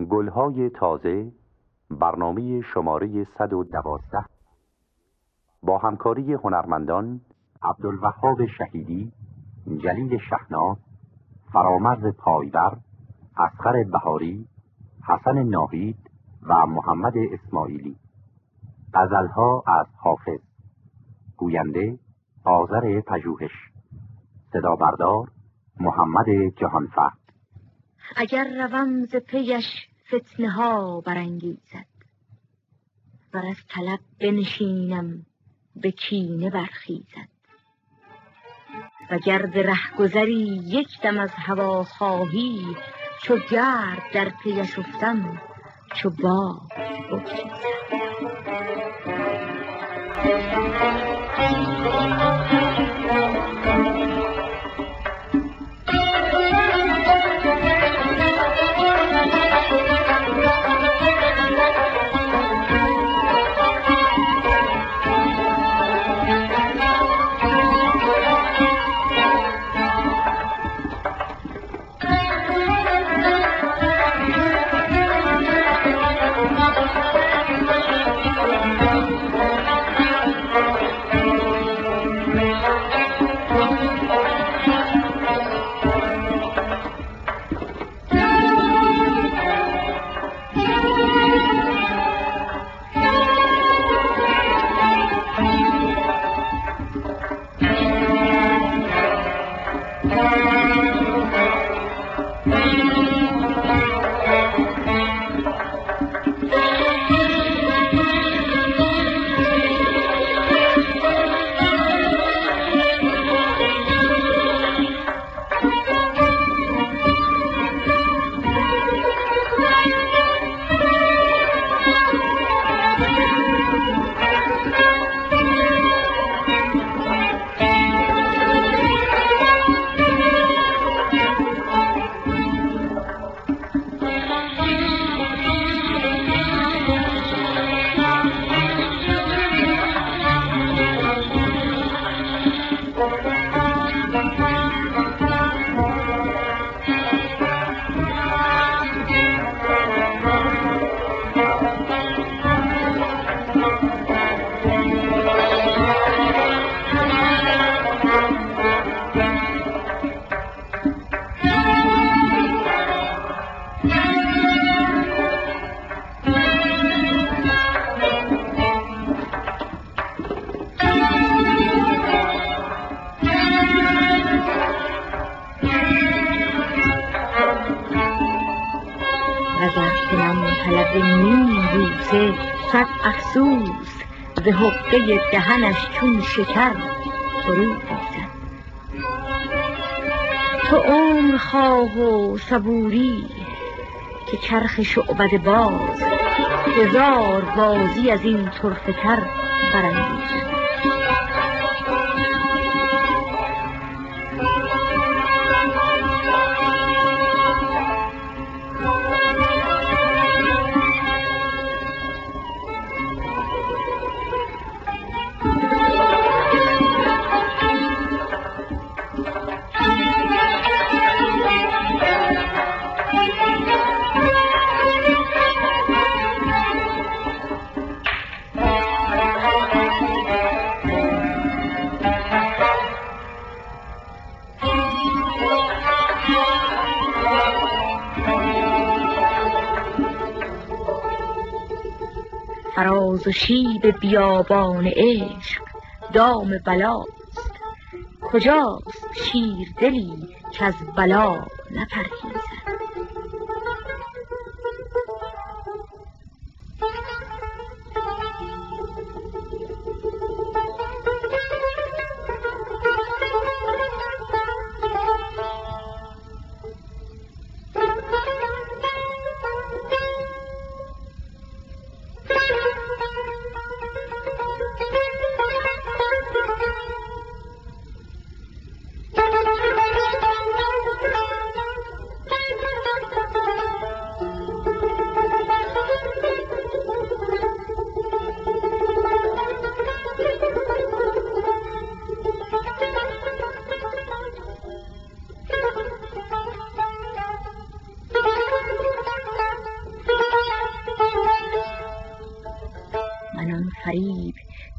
گلهای تازه برنامه شماره 112 با همکاری هنرمندان عبدالوهاب شهیدی جلیل شهناز فرامرز پایور اسخر بهاری حسن ناهید و محمد اسماعیلی. غزلها از حافظ. گوینده آذر پژوهش. صدا بردار محمد جهانفرد اگر روم ز پیش فتنه ها برانگیزد و از طلب بنشینم به کینه برخیزد. و گرد رهگذری یک دم از هوا خواهی چو گرد در پیش افتم چو با بگریزد ز حقه دهنش چون شکر فرو ریزد تو عمر خواه و صبوری که چرخ شعبد باز هزار بازی از این طرفه تر برانگیزد فراز و شیب بیابان عشق دام بلاست. کجاست شیر دلی که از بلا نپرهیزد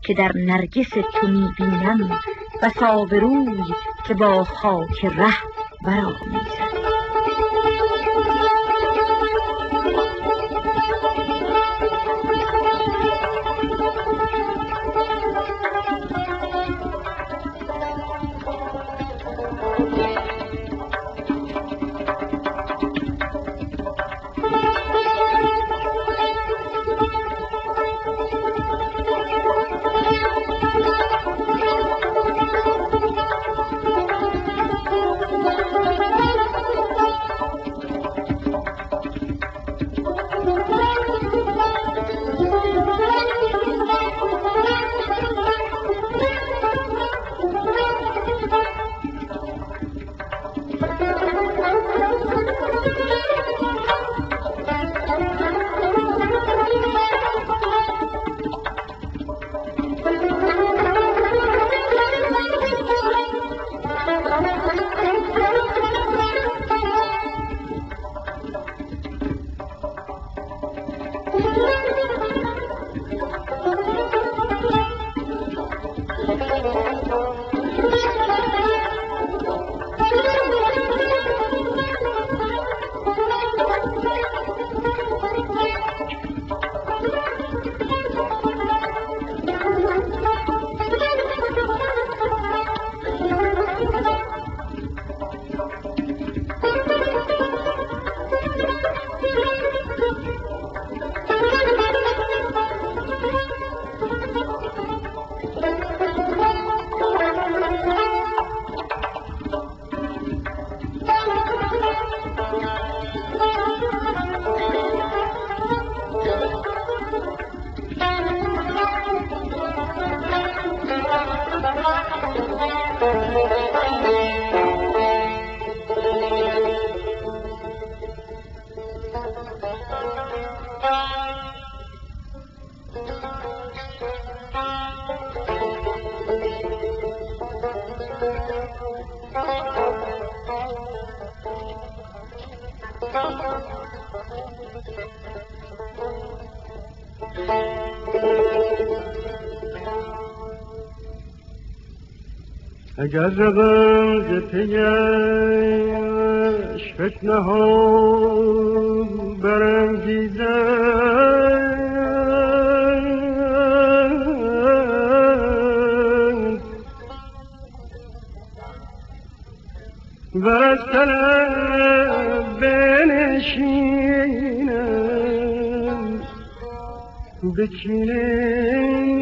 که در نرگس تو می‌بینم بسا روی که با خاک ره برآمیزد اگر روم ز پیش فتنه ها برانگیزند و از بچینم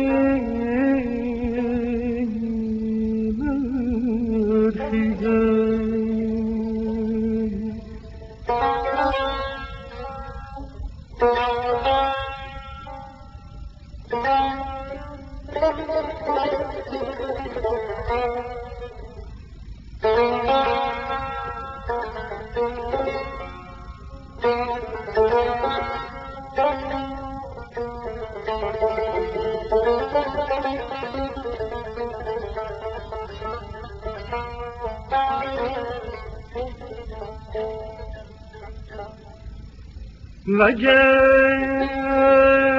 وگر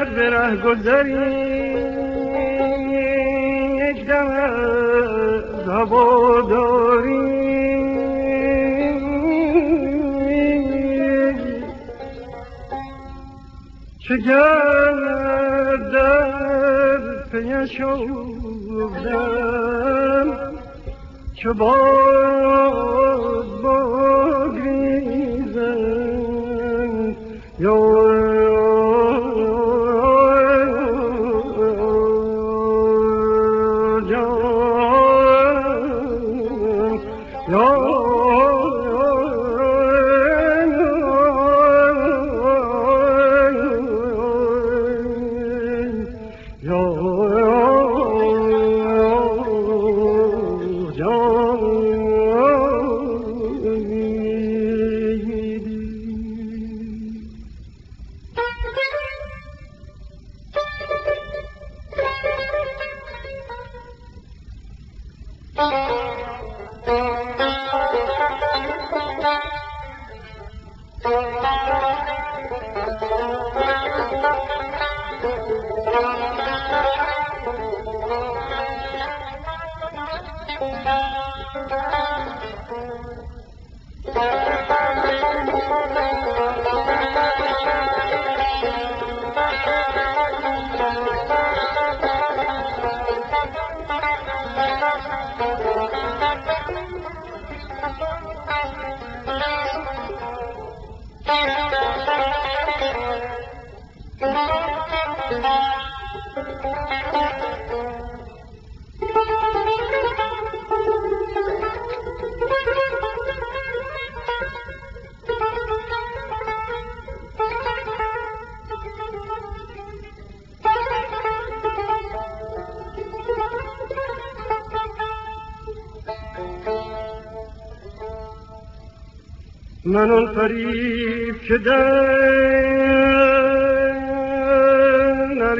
به ره گذری یک دم از هواداری چه گردد پیش افتم چه باد Yo. من اون فریب که در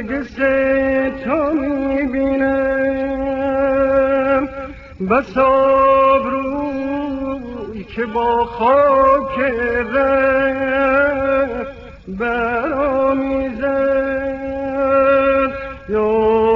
نرگس تو می‌بینم بس روی که با خاک ره برامیزد یا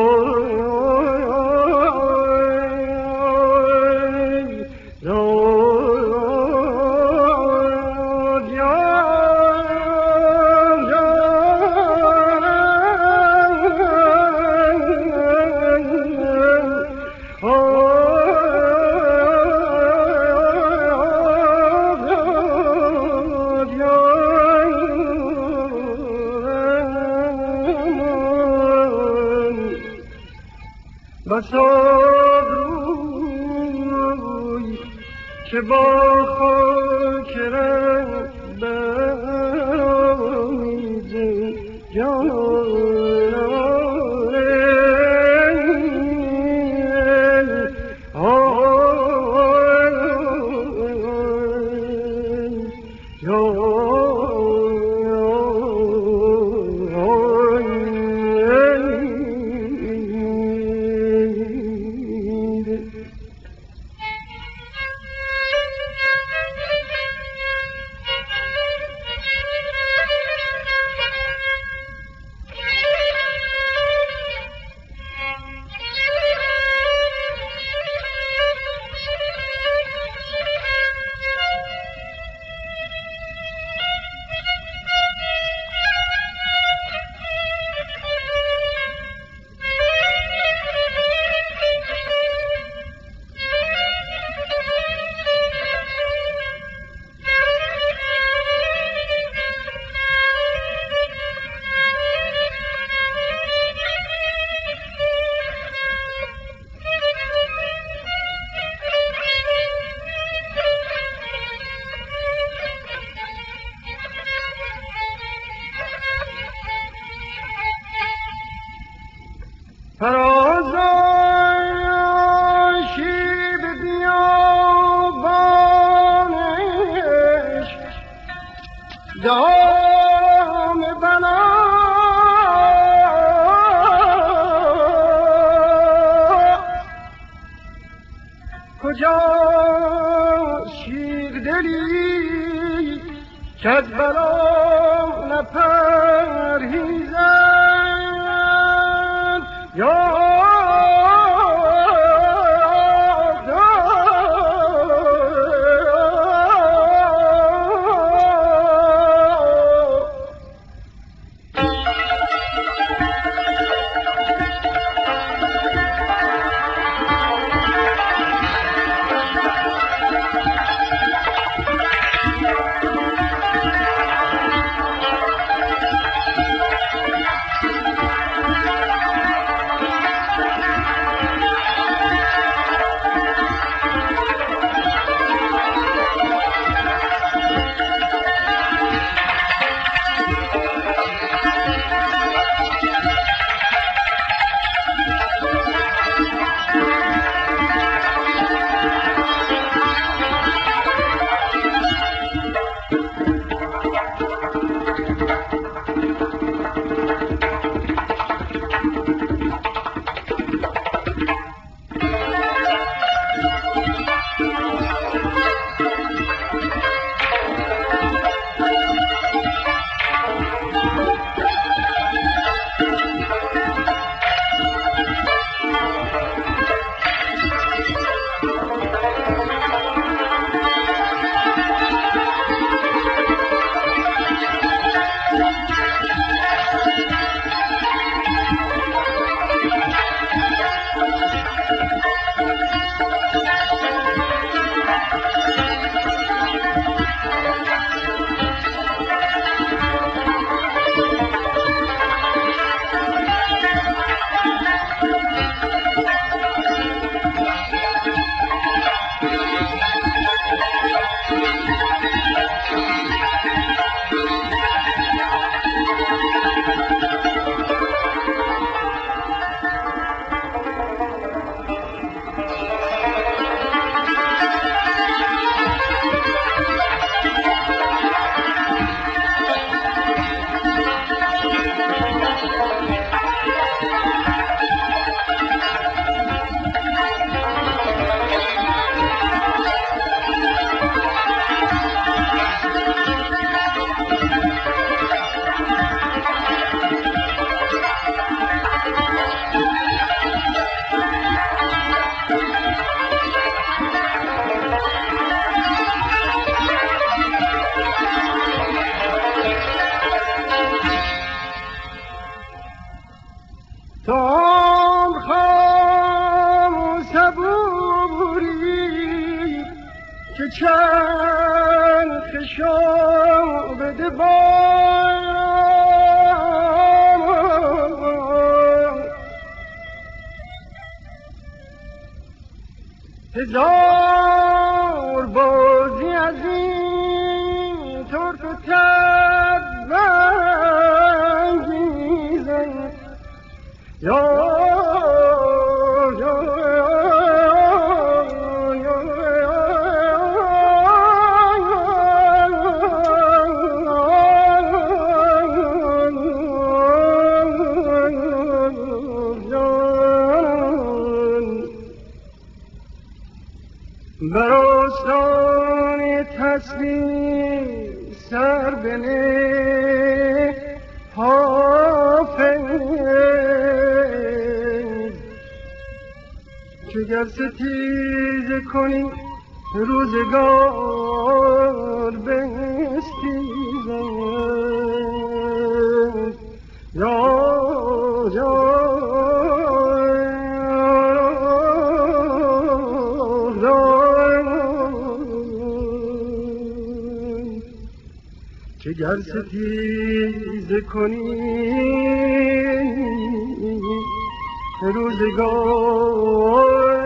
هزار کنی روزگار بستیزد یا یا که گر ستیز کنی روزگار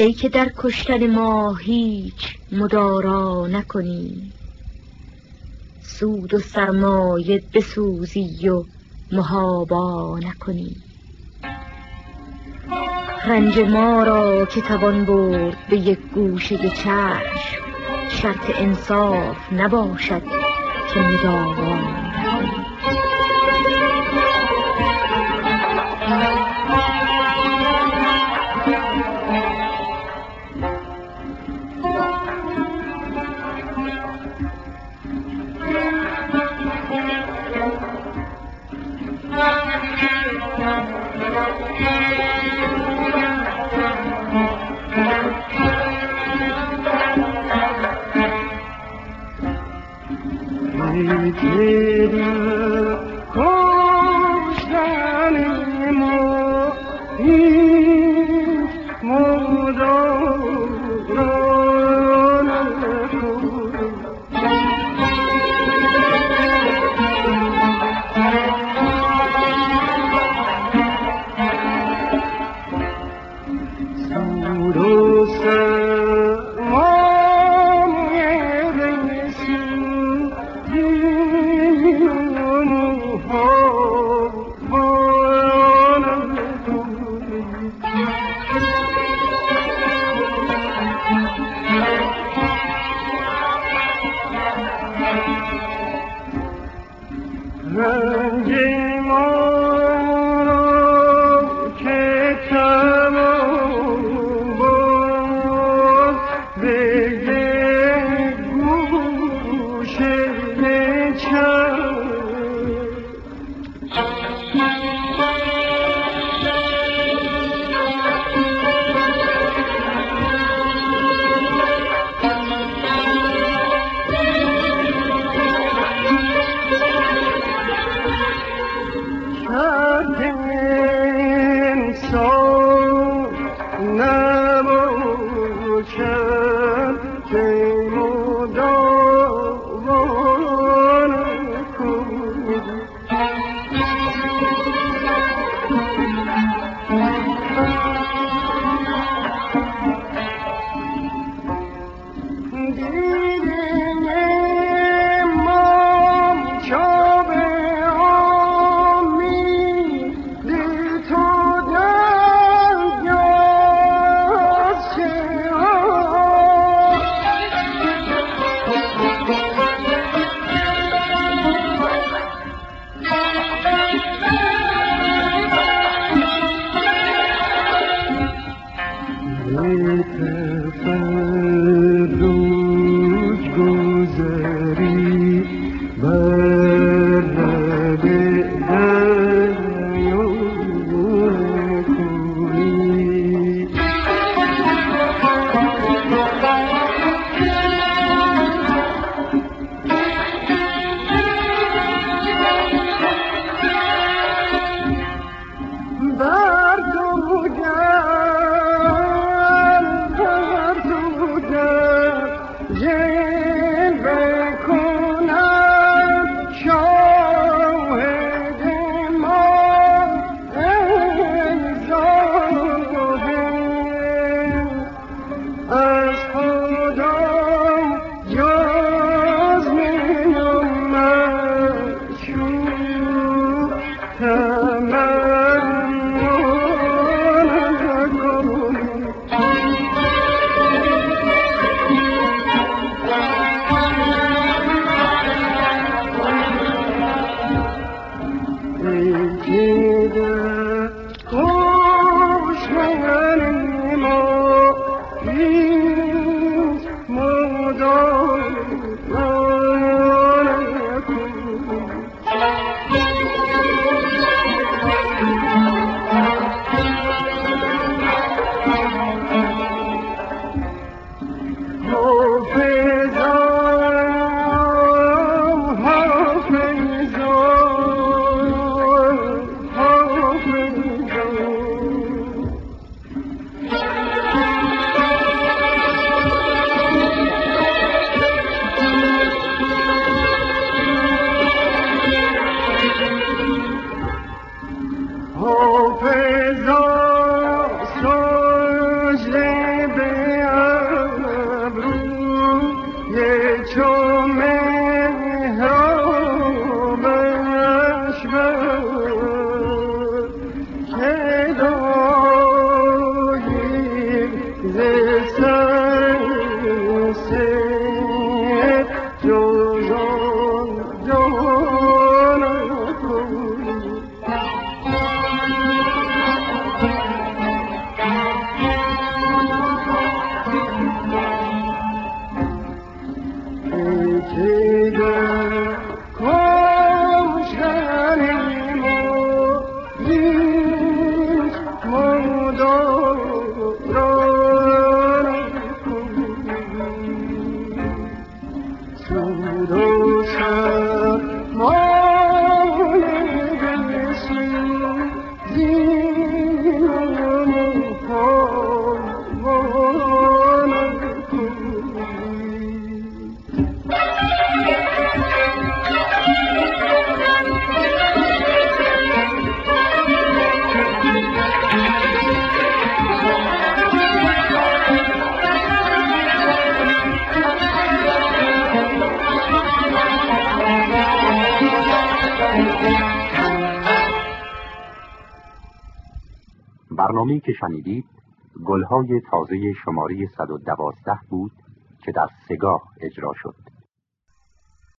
ای که در کشتن ما هیچ مدارا نکنی. سود و سرمایه بسوزی و محابا نکنی. رنج ما را که توان برد به یک گوشه چشم شرط انصاف نباشد که مداوا Yeah. Father. خوش من ما tout doucement. برنامه که شنیدید گلهای تازه شماره 112 بود که در سگاه اجرا شد.